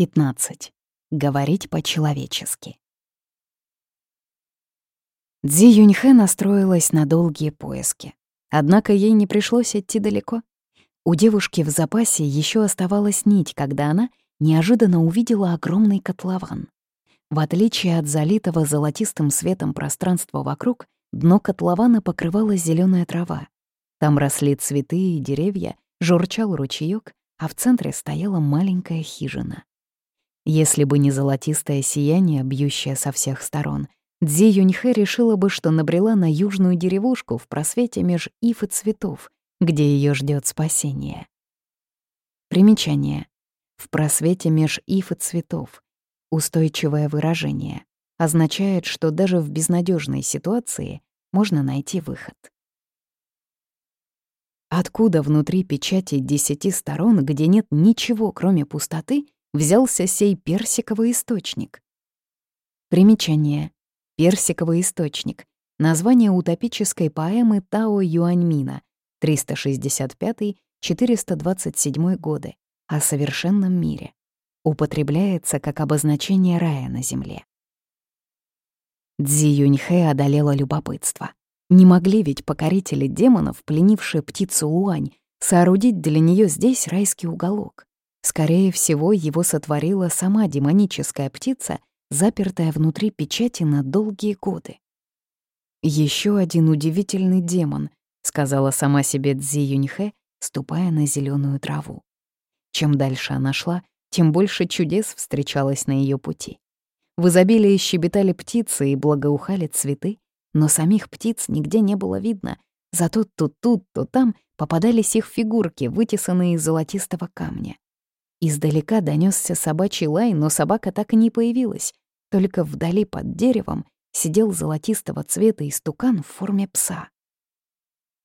15. Говорить по-человечески. Дзи Юньхэ настроилась на долгие поиски. Однако ей не пришлось идти далеко. У девушки в запасе еще оставалась нить, когда она неожиданно увидела огромный котлован. В отличие от залитого золотистым светом пространства вокруг, дно котлована покрывала зеленая трава. Там росли цветы и деревья, журчал ручеёк, а в центре стояла маленькая хижина. Если бы не золотистое сияние, бьющее со всех сторон, Дзи Юньхэ решила бы, что набрела на южную деревушку в просвете меж ив и цветов, где ее ждет спасение. Примечание. В просвете меж ив и цветов. Устойчивое выражение. Означает, что даже в безнадежной ситуации можно найти выход. Откуда внутри печати десяти сторон, где нет ничего, кроме пустоты, взялся сей персиковый источник. Примечание. Персиковый источник. Название утопической поэмы Тао Юаньмина 365-427 годы о совершенном мире. Употребляется как обозначение рая на земле. Дзи Юньхэ одолела любопытство. Не могли ведь покорители демонов, пленившие птицу Луань, соорудить для нее здесь райский уголок. Скорее всего, его сотворила сама демоническая птица, запертая внутри печати на долгие годы. Еще один удивительный демон», — сказала сама себе Цзи Юньхэ, ступая на зеленую траву. Чем дальше она шла, тем больше чудес встречалось на ее пути. В изобилии щебетали птицы и благоухали цветы, но самих птиц нигде не было видно, зато то тут, то там попадались их фигурки, вытесанные из золотистого камня. Издалека донесся собачий лай, но собака так и не появилась. Только вдали под деревом сидел золотистого цвета истукан в форме пса.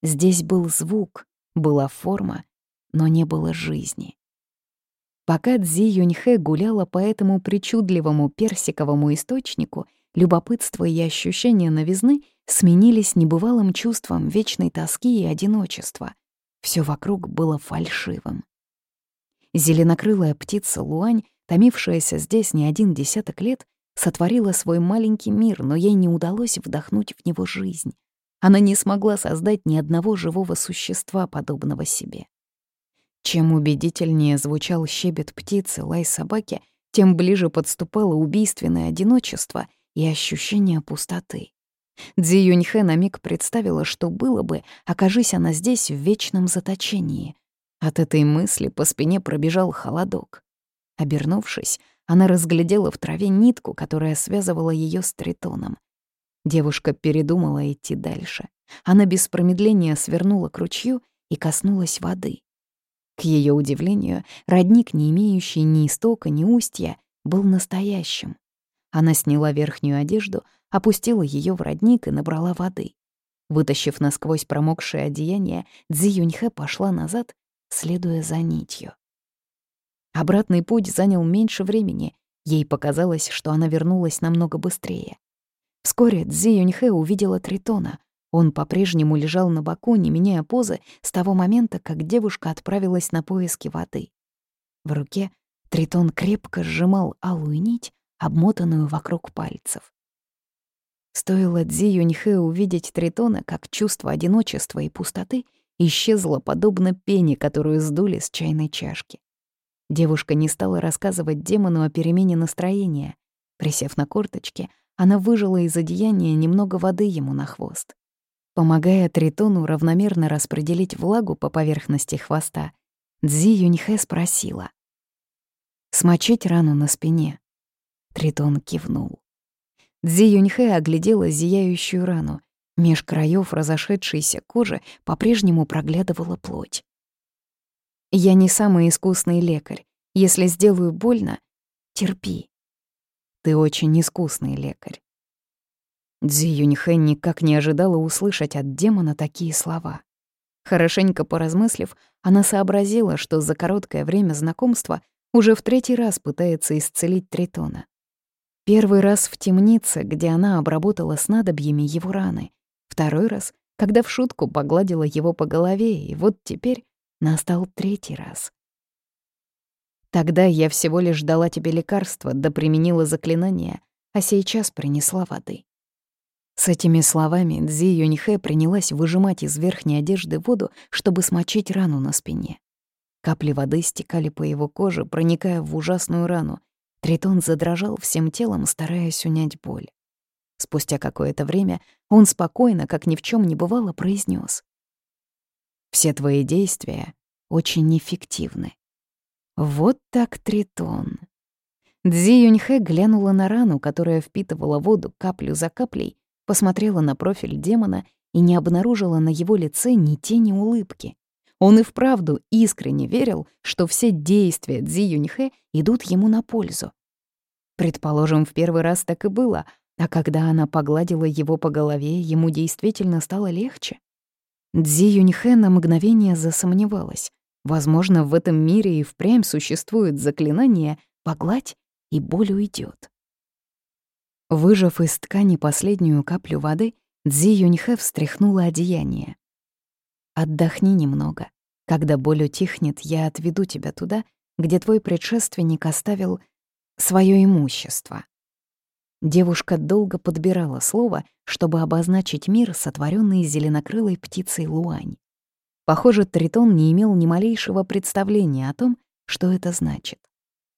Здесь был звук, была форма, но не было жизни. Пока Цзи Юньхэ гуляла по этому причудливому персиковому источнику, любопытство и ощущение новизны сменились небывалым чувством вечной тоски и одиночества. Все вокруг было фальшивым. Зеленокрылая птица Луань, томившаяся здесь не один десяток лет, сотворила свой маленький мир, но ей не удалось вдохнуть в него жизнь. Она не смогла создать ни одного живого существа, подобного себе. Чем убедительнее звучал щебет птицы, лай собаки, тем ближе подступало убийственное одиночество и ощущение пустоты. Дзи Юньхэ на миг представила, что было бы, окажись она здесь в вечном заточении. От этой мысли по спине пробежал холодок. Обернувшись, она разглядела в траве нитку, которая связывала ее с тритоном. Девушка передумала идти дальше. Она без промедления свернула к ручью и коснулась воды. К ее удивлению, родник, не имеющий ни истока, ни устья, был настоящим. Она сняла верхнюю одежду, опустила ее в родник и набрала воды. Вытащив насквозь промокшее одеяние, Цзи Юньхэ пошла назад следуя за нитью. Обратный путь занял меньше времени. Ей показалось, что она вернулась намного быстрее. Вскоре Цзи Юньхэ увидела Тритона. Он по-прежнему лежал на боку, не меняя позы, с того момента, как девушка отправилась на поиски воды. В руке Тритон крепко сжимал алую нить, обмотанную вокруг пальцев. Стоило Цзи Юньхэ увидеть Тритона как чувство одиночества и пустоты, исчезла подобно пене, которую сдули с чайной чашки. Девушка не стала рассказывать демону о перемене настроения. Присев на корточки, она выжила из одеяния немного воды ему на хвост. Помогая Тритону равномерно распределить влагу по поверхности хвоста, Дзи Юньхэ спросила. «Смочить рану на спине?» Тритон кивнул. Дзи Юньхэ оглядела зияющую рану Меж краев разошедшейся кожи по-прежнему проглядывала плоть. «Я не самый искусный лекарь. Если сделаю больно, терпи. Ты очень искусный лекарь». Дзи Юньхэ никак не ожидала услышать от демона такие слова. Хорошенько поразмыслив, она сообразила, что за короткое время знакомства уже в третий раз пытается исцелить Тритона. Первый раз в темнице, где она обработала снадобьями его раны, Второй раз, когда в шутку погладила его по голове, и вот теперь настал третий раз. Тогда я всего лишь дала тебе лекарство, да применила заклинание, а сейчас принесла воды. С этими словами Дзи Юньхэ принялась выжимать из верхней одежды воду, чтобы смочить рану на спине. Капли воды стекали по его коже, проникая в ужасную рану. Тритон задрожал всем телом, стараясь унять боль. Спустя какое-то время он спокойно, как ни в чем не бывало, произнес: «Все твои действия очень эффективны». Вот так Тритон. Дзи Юньхэ глянула на рану, которая впитывала воду каплю за каплей, посмотрела на профиль демона и не обнаружила на его лице ни тени улыбки. Он и вправду искренне верил, что все действия Дзи Юньхэ идут ему на пользу. Предположим, в первый раз так и было, а когда она погладила его по голове, ему действительно стало легче. Дзи Юньхэ на мгновение засомневалась. Возможно, в этом мире и впрямь существует заклинание «погладь, и боль уйдет. Выжав из ткани последнюю каплю воды, Дзи Юньхэ встряхнула одеяние. «Отдохни немного. Когда боль утихнет, я отведу тебя туда, где твой предшественник оставил свое имущество». Девушка долго подбирала слово, чтобы обозначить мир, сотворенный зеленокрылой птицей Луань. Похоже, Тритон не имел ни малейшего представления о том, что это значит.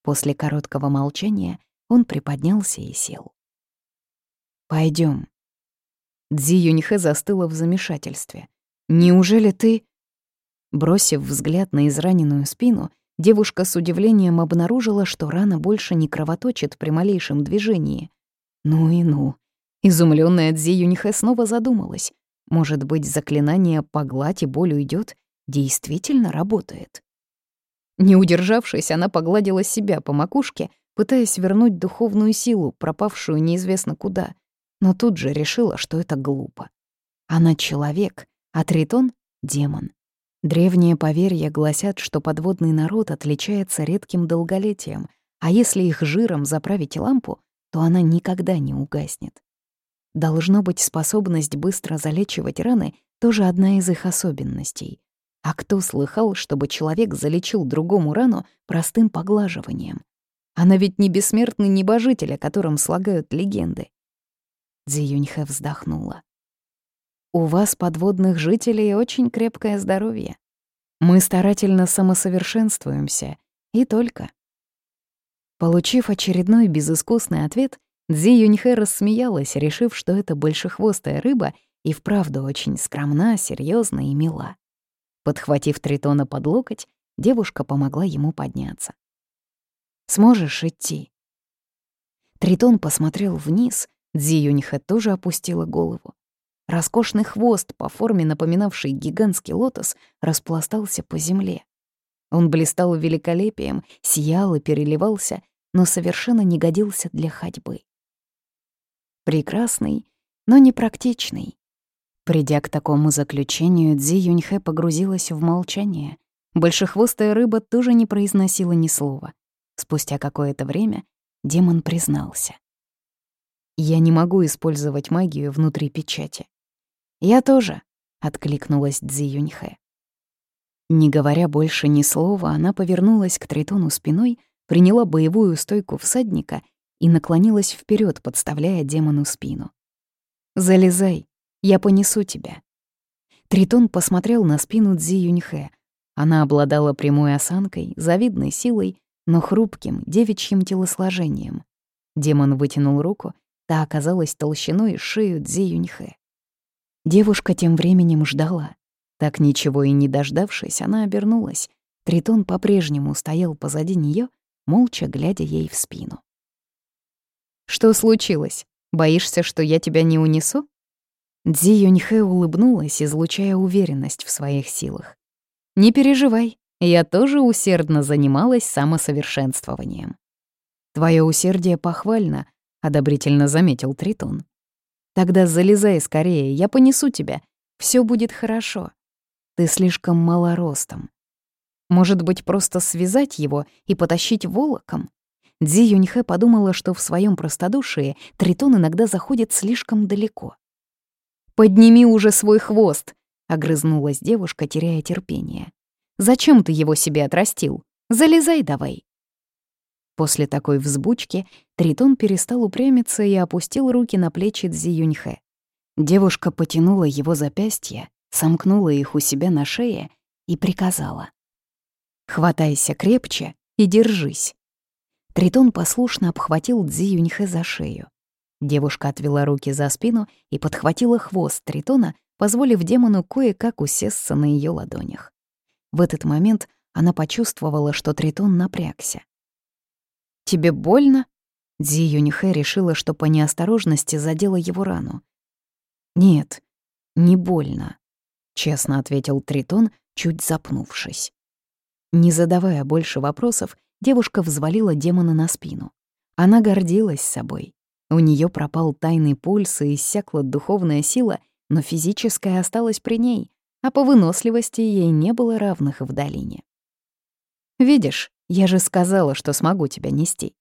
После короткого молчания он приподнялся и сел. Пойдем. Дзи Юньхэ застыла в замешательстве. «Неужели ты...» Бросив взгляд на израненную спину, девушка с удивлением обнаружила, что рана больше не кровоточит при малейшем движении. Ну и ну. Изумленная Дзи Юньхэ снова задумалась. Может быть, заклинание «погладь и боль уйдет» действительно работает? Не удержавшись, она погладила себя по макушке, пытаясь вернуть духовную силу, пропавшую неизвестно куда — но тут же решила, что это глупо. Она человек, а Тритон — демон. Древние поверья гласят, что подводный народ отличается редким долголетием, а если их жиром заправить лампу, то она никогда не угаснет. Должно быть, способность быстро залечивать раны — тоже одна из их особенностей. А кто слыхал, чтобы человек залечил другому рану простым поглаживанием? Она ведь не бессмертный небожитель, о котором слагают легенды. Дзи Юньхэ вздохнула. «У вас, подводных жителей, очень крепкое здоровье. Мы старательно самосовершенствуемся, и только». Получив очередной безыскусный ответ, Дзи Юньхэ рассмеялась, решив, что это большехвостая рыба и вправду очень скромна, серьезна и мила. Подхватив Тритона под локоть, девушка помогла ему подняться. «Сможешь идти?» Тритон посмотрел вниз Дзи Юньхэ тоже опустила голову. Роскошный хвост, по форме напоминавший гигантский лотос, распластался по земле. Он блистал великолепием, сиял и переливался, но совершенно не годился для ходьбы. Прекрасный, но непрактичный. Придя к такому заключению, Дзи Юньхэ погрузилась в молчание. Большехвостая рыба тоже не произносила ни слова. Спустя какое-то время демон признался. Я не могу использовать магию внутри печати. Я тоже, откликнулась Цзи Юньхэ. Не говоря больше ни слова, она повернулась к Тритону спиной, приняла боевую стойку всадника и наклонилась вперед, подставляя демону спину. «Залезай, я понесу тебя». Тритон посмотрел на спину Цзи Юньхэ. Она обладала прямой осанкой, завидной силой, но хрупким, девичьим телосложением. Демон вытянул руку Та оказалась толщиной шею Дзи Юньхэ. Девушка тем временем ждала. Так ничего и не дождавшись, она обернулась. Тритон по-прежнему стоял позади нее, молча глядя ей в спину. «Что случилось? Боишься, что я тебя не унесу?» Дзи Юньхэ улыбнулась, излучая уверенность в своих силах. «Не переживай, я тоже усердно занималась самосовершенствованием. Твое усердие похвально, — одобрительно заметил Тритон. «Тогда залезай скорее, я понесу тебя. Все будет хорошо. Ты слишком малоростом. Может быть, просто связать его и потащить волоком?» Дзи Юньхэ подумала, что в своем простодушии Тритон иногда заходит слишком далеко. «Подними уже свой хвост!» — огрызнулась девушка, теряя терпение. «Зачем ты его себе отрастил? Залезай давай!» После такой взбучки Тритон перестал упрямиться и опустил руки на плечи Цзи Юньхэ. Девушка потянула его запястья, сомкнула их у себя на шее и приказала. «Хватайся крепче и держись». Тритон послушно обхватил Юньхэ за шею. Девушка отвела руки за спину и подхватила хвост Тритона, позволив демону кое-как усесться на ее ладонях. В этот момент она почувствовала, что Тритон напрягся. «Тебе больно?» Дзи Юнихэ решила, что по неосторожности задела его рану. «Нет, не больно», — честно ответил Тритон, чуть запнувшись. Не задавая больше вопросов, девушка взвалила демона на спину. Она гордилась собой. У нее пропал тайный пульс и иссякла духовная сила, но физическая осталась при ней, а по выносливости ей не было равных в долине. «Видишь, я же сказала, что смогу тебя нести».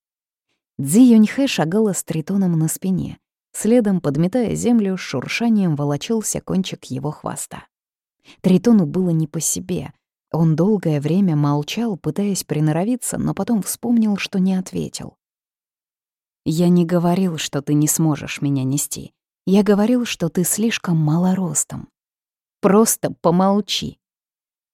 Цзи Юньхэ шагала с тритоном на спине. Следом, подметая землю, шуршанием волочился кончик его хвоста. Тритону было не по себе. Он долгое время молчал, пытаясь приноровиться, но потом вспомнил, что не ответил. «Я не говорил, что ты не сможешь меня нести. Я говорил, что ты слишком малоростом. Просто помолчи.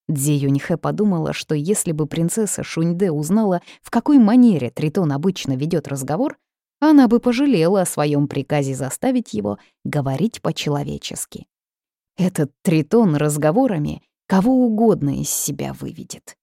Дзи Юньхэ подумала, что если бы принцесса Шуньде узнала, в какой манере Тритон обычно ведет разговор, она бы пожалела о своем приказе заставить его говорить по-человечески. Этот Тритон разговорами кого угодно из себя выведет.